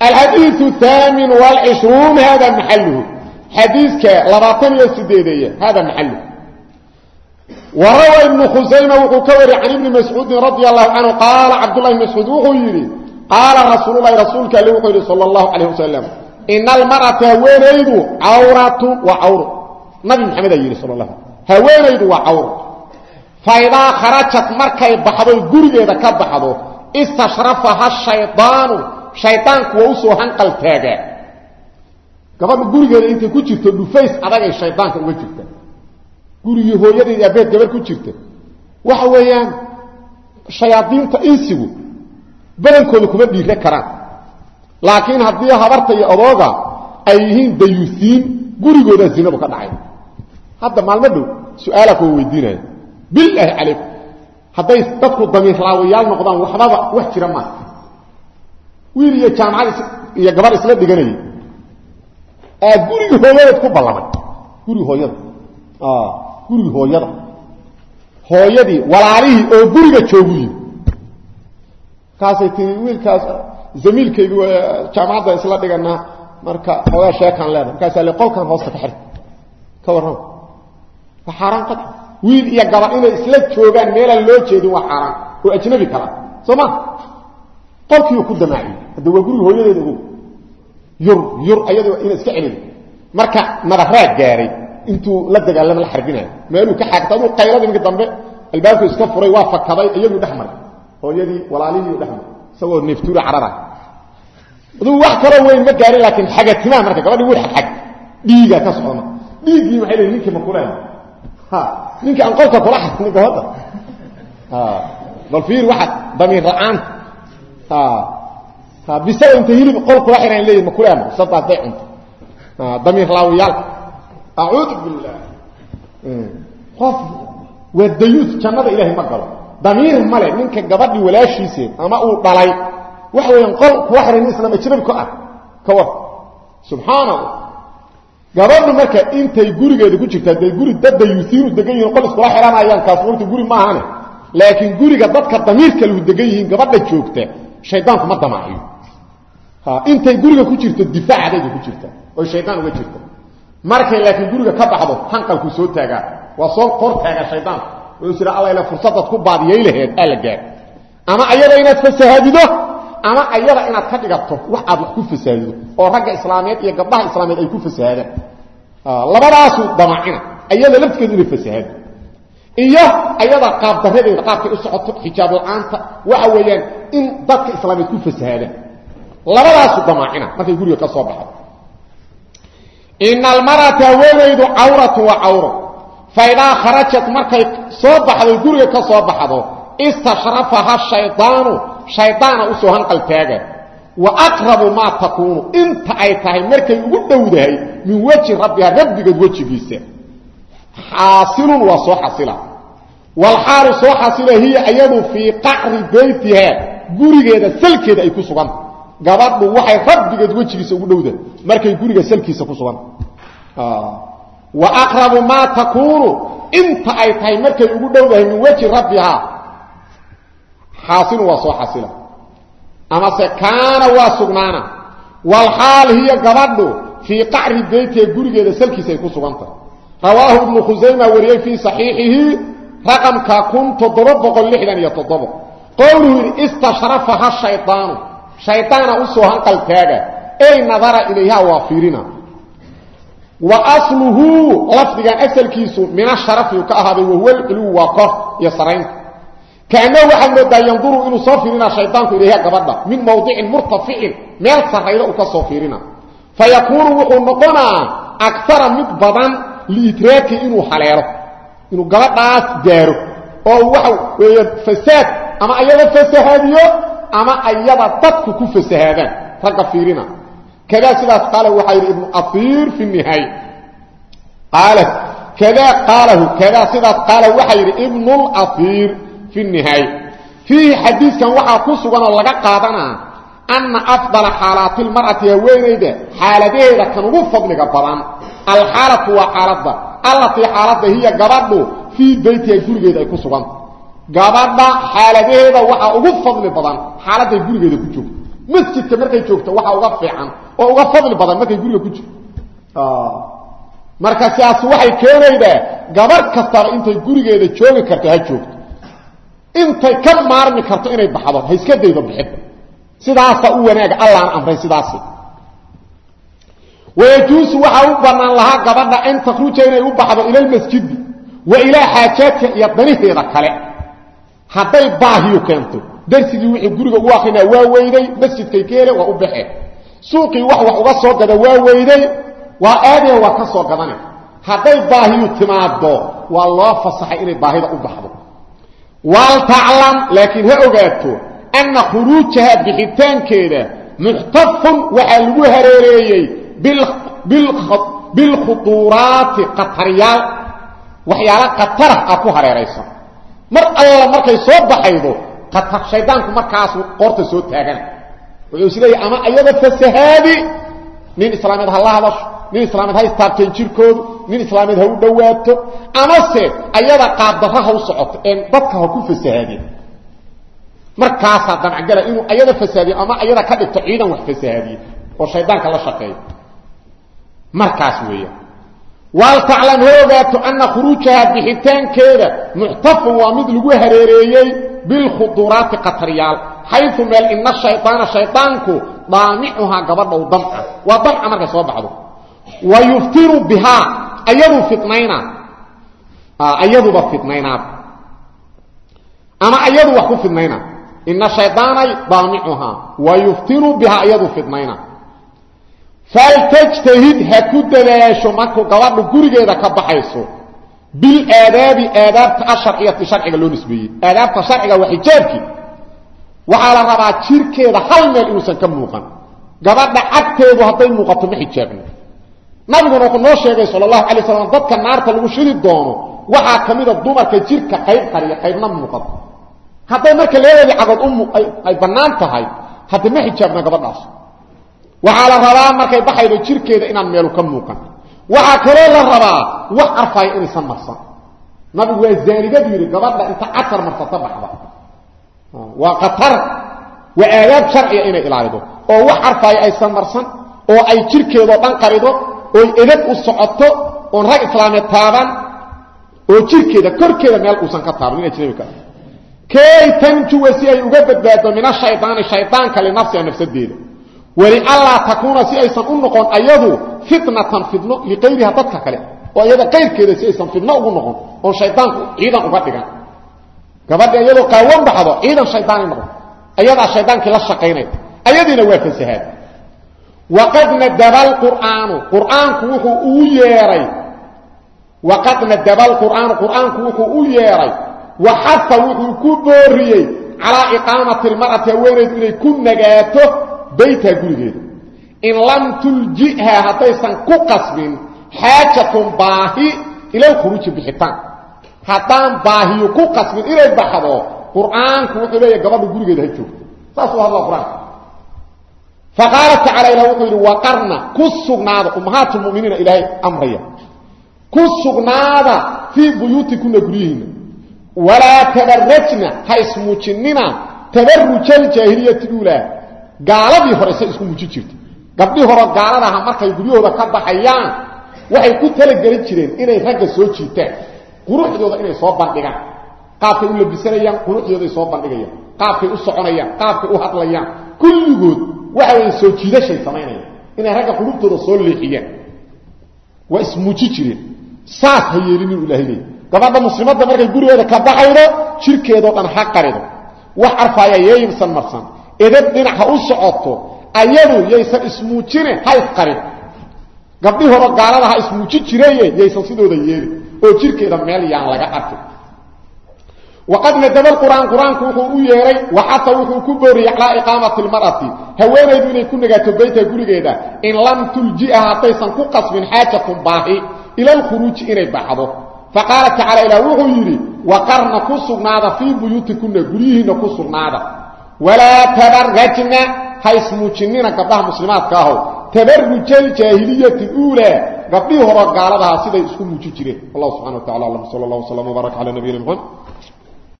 alxadiiu haamin wlcishruun hada maxaluhu xadiiska labaatan iyo sideedeeye hada maxaluhu warawa ibnu khusayma wuxuu ka wariyey can ibni mascuudin radi allahu canhu qaala cabdullahi bn mascuud wuxuu yidhi qaala rasuululahi rasuulka alle wuxuu yidhi sal allahu calayh wasalam ina almar'ata haweenaydu cawratu waa cawro nabi maxamed aa yidhi sal la haweenaydu waa cawro faidaa kharajat markay shaydaanku waa u soo hanqal taagaa gabadha gurigeeda intay ku jirto dhufays adagay shaydaanka uga jirta. Gurigii hooyadeed abeed gabar ku jirta. Waxa weeyaan shayaadiinta insigu badankooda kuma dhiire karaan. Laakiin haddii habarta iyo odooga ay yihiin dayuusiin gurigoodaa zinadu ka dhacay. Hadda maalmo dhow su'aalaa kuwa weydiinaya. Bilaahi calaykum hadday dadku damiirlaawayaal noqdaan waxbaba wax jira maaha wiil iyo jaamacad iyo gabar isla dhiganayay. Gurigi hooyadeed ku ballamay gurigi hooyada. Gurigi hooyada. Hooyadii walaalihii oo guriga joogu yimi kaasay tii wiilkaas zamiilkaygu jaamacadda isla dhiganaa marka hoogaa sheekaan leedahay. Markaasaa le qolkan hoosta ka xir ka warran. Waa xaaraan qad wiil iyo gabar inay isla joogaan meelaan loo jeedin waa xaaraan. Oo ajnabi kala. Soo qolkiiu ku damaaciyey hadda waa guriga hooyadeeda ogow yur yur ayadoo ina iska celin. Marka nadaraa gaaray intuu la dagaalama la xarbinayo meeluu ka xaagta aduu qaylada iminka dambe albaabku iska furay waa fakaday iyaguu dhex maray. Hooyadii walaalihii dhex maray. Isagoo neeftuura carara. Aduu wax kaloo weyn ma gaarin laakiin xagatimaa marka gabadhii wuu xagxag. Dhiigaa ka socda dhiiggii waxay leeyiin ninkii ma kuleen ninkii aan qolka kula xadnay gabadha bal fiir waxaad damiir la'aanta bisada inta hilib qol kula xiraan leeyihiin ma kuleen sadaas day cunto. Damiir laawiyaalka acuudu billah qof waa dayuus jannada ilaahay ma galo. Damiir male ninka gabadhii walaashiiseen ama uu dhalay. Waxa weeyaan qol kula xiran nin islam ajnabi ku ah. Ka war subxaana allah gabadhu marka intay gurigeeda ku jirta hadday guri dad dayuusiinu degan yihiin qol iskula xihanayaan kaas wagti guri ma ahane. Laakiin guriga dadka damiirka lahu degan yihiin gabadha joogta shaydaanku ma damaaciyo. Intay guriga ku jirto difaacadayga ku jirta oy shaydaan uga jirta markay laakiin guriga ka baxdo hanqalku soo taagaa. Waa soo kor taagaa shaydaanku wuxuu jira alla fursadaad ku baadiyay laheed aa la gaar. Ama ayada inaad fasahaadido ama ayada inaad ka dhigato wax aad wax ku fasahaadido oo ragga islaameed iyo gabdhaha islaameed ay ku fasahaadaan. Labadaasu damacina ayada lafteedu inay fasahaado iyo ayada qaabdaradeeda qaabkay u socoto xijaab la'aanta waxa weeyaan in dadka islaameed ku fasahaadaan labadaasu damaacina markay guriga ka soo baxdo. Ina almarata haweenaydu cawratu waa cawro faidaa kharajat markay soo baxdo guriga ka soo baxdo istashrafaha shaydaanu shaydaana u soo hanqal taaga. Wa aqrabu maa takuunu. Inta ay tahay markay ugu dhowdahay min weji rabbiha rabbigeed wejigiisa. Xaasilun waa soo xasila walxaalu soo xasila hiya ayadu fii qacri beytiha gurigeeda salkeeda ay ku suganta gabadhu waxay rabbigeed wejigiisa ugu dhowda markay guriga salkiisa ku sugan. Wa aqrabu maa takuunu inta ay tahay markay ugu dhowdahay min weji rabbihaa xaasilu waa soo xasila amase kaana waa sugnaana. Walxaal hiya gabadhu fii qacri beytiha gurigeeda salkiisa ay ku suganta. Rawaahu raqamka kun toddoba boqol lixdan iyo toddobo. Qowluhu yidhi istashrafaha shaydaanu shaydaana u soo hanqal taaga. Ey nadara ilayha waa fiirina. Wa asluhu lafdigan asalkiisu min asharafi ka ahaaday wahuwa alculuw waa kor iyo saraynta kaannahu waxaad moodaa yanduru inuu soo fiirina shaydaanku ilayha gabadha min mawdicin murtaficin meel sarrayda uu ka soo fiirina. Fa yakuunu wuxuu noqonaa agara mid badan liidraaki inuu haleelo inuu gabadhaas gaaro oo waxa weeye fasaad ama ayada fasahaadiyo ama ayada dadku ku fasahaadaan ragga fiirina. Kadaa sidaas qaala waxaa yidhi ibnu aiir fi nihaay. Qaala kadaa qaalahu kadaa sidaas qaala waxaa yidhi ibnulaiir fi nihaay. Fiihi xadiiskan waxaa ku suganoo laga qaadanaa anna afdala xaalaati lmar'ati haweenayda xaaladaheeda kan ugu fadliga badan. Alxaalatu waa xaaladda allatii xaaladda hiya gabadhu fii beytiha gurigeeda ay ku suganta gabadha xaaladaheeda waxaa ugu fadli badan xaaladday gurigeeda ku joogto. Masjidka markay joogto waxa uga fiican oo uga fadli badan markay guriga ku jirto. Marka sidaas waxay keenaydaa gabar kastaba intay gurigeeda joogi karto ha joogto. Intay ka maarmi karto inay baxdo ha iska daydo bixidda. Sidaasa u wanaaga allaana amray sidaasi wayajuusu waxaa u bannaan lahaa gabadha an takhruja inay u baxdo ila lmasjidi wa ilaa xaajaadka iyo daniheeda kale. Hadday baahiyu keento darsigii wixii guriga u akrinaa waa weyday masjidkay ka hele waa u baxeen suuqii wax wax uga soo gada waa weyday waa aadee waa ka soo gadane. Hadday baahiyu timaado waa loo fasaxay inay baahida u baxdo. Waltaclam laakiin ha ogaato anna khuruujaha bixitaankeeda muxtafun waxaa lagu hareereeyey bilkhuduuraati qataryaal. Waxyaala qatarah aa ku hareeraysan mar alla markay soo baxaydo qatar shaydaanku markaasu qoorta soo taagana wuxuu is leeyahy ama ayada fasahaadi nin islaameed ha la hadasho nin islaameed ha istaabteen jirkoodu nin islaameed ha u dhowaato amase ayada qaabdarra ha u socoto een dadka ha ku fasahaadeen markaasaa damcgala inuu ayada fasahaadiyo ama ayada ka dhigto ciidan wax markaas weeya waltaclam ha ogaato anna khuruujaha bixitaankeeda muxtafun waa mid lagu hareereeyey bilkhuduraati qataryaal xayu meel ina shayaana shaydaanku daamicuhaa gabadha damca. Waa damca markay soo baxdo. Wa yuftiru bihaa ayaduu fitnaynaa ayaduba fitnaynaad ama ayadu wax ku fidnaynaa ina shaydaanay daamicuhaa wa yuftiru bihaa ayaduu fidnaynaa faltajtahid ha ku dadaasho markuu gabadhu gurigeeda ka baxayso. Bilaadaabi aadaabta asharciyati sharciga loo nisbeeyey. Aadaabta sharciga waa xijaabkii. Waxaa la rabaa jirkeeda hal meel inuusan ka muuqan. Gabadha cagteedu hadday muuqato ma xijaabno nabiguna wuxuu noo sheegay sal allahu alay dadka naarta lagu shidi doono waxaa ka mida dumarka jirka qayb qariya qaybna muuqato. Hadday marka leedeedii cagood ay bannaan tahay hadda ma xijaabna gabadhaas waxaa la rabaa markay baxaydo jirkeeda inaan meelu ka muuqan. Waxaa kaloo la rabaa wax arfaya inaysan marsan. Nabigu waa zaanigadu yidhi gabadha inta catar marsata baxda. Waa qatar waa aadaab sharciga inay ilaalido. Oo wax arfaya aysan marsan oo ay jirkeedao dhan qarido ooy edab u socoto oon rag islaameed taaban oo jirkeeda korkeeda meel uusan ka taaban in ajnabi ka. Kay tanjuwa si ay uga badbaado min ashaydaani shaydaanka linafsiha nafsadeeda walianlaa takuuna si aysan u noqon ayadu fitnatan fidno liqayriha dadka kale. Oo iyada qayrkeeda si aysan fidno ugu noqon oon shaydaanku ciidan uga dhigan. Gabadha iyadoo qaawan baxdo ciidan shaydaanay noqon. Ayadaa shaydaankii la shaqaynaya ayadiina waa fasahaad. Waqad nadaba alqur'aanu qur'aanku wuxuu uu yeeray. Waqad nadaba alqur'aanu qur'aanku wuxuu u yeeray. Waxafa wuxuu ku booriyey calaa iqaamati almar'ati haweenaydu ku nagaato baytha gurigeeda in lam tuljiha haddaysan ku qasbin xaajatun baahi ila lkhuruuji bixitaan. Haddaan baahiyu ku qasbin inay baxdo qur'aanku wuxuu leeyahy gabadha gurigeeda ha joogto. Saasuu hadla qur'aanka. Faqaala tacala ilah wuxuu yidhi waqarna ku sugnaada ummahaat lmuminiina ilaahay amraya. Ku sugnaada fii buyuutikuna guryihiinna. Walaa tabarajna gaaladii hore say isku muuji jirta gabdhii hore gaaladaha markay guryahooda ka baxayaan waxay ku talagelin jireen inay ragga soo jiitaan. Quruxdooda inay soo bandhigaan. Qaabkay u labisanayaan quruxdooday soo bandhigayaan. Qaabkay u soconayaan qaabkay u hadlayaan. Kulligood waxa weeye soo jiidashay samaynayaan. Inay ragga qulubtooda soo leexiyaan. Waa ismuuji jireen. Saas ha yeelinin ilaahay gabadha muslimadda markay gurigeeda ka baxaydo jirkeedoo dhan ha qarido. Wax arfaaya yeeyimsan marsan edab dhinac ha u socoto ayadu yaysan ismuujine ha isqarin. Gabdhii hore gaalada ha ismuuji jireye yaysan sidooda yeelin oo jirkeeda meel yaan laga arkin waqad nadaba qur'aan qur'aanku wuxuu u yeeray waxata wuxuu ku booriyey calaa iqaamati lmar'ati haweenaydu inay ku nagaato bayta gurigeeda in lam tuljiha haddaysan ku qasbin xaajatun baahi ila lkhuruuji inay baxdo. Faqaala tacala ilah wuxuu yidhi waqarna ku sugnaada fii buyuutikuna guryihiinna ku sugnaada walaa tabarajna ha ismuujinina gabdhaha muslimaadka ahow tabaruja aljaahiliyati uulaa gabdhihii horo gaaladaha siday isku muuji jireen. Wallahu subxana wa tacala alam sala allah wslam wbaarak cala nabiyina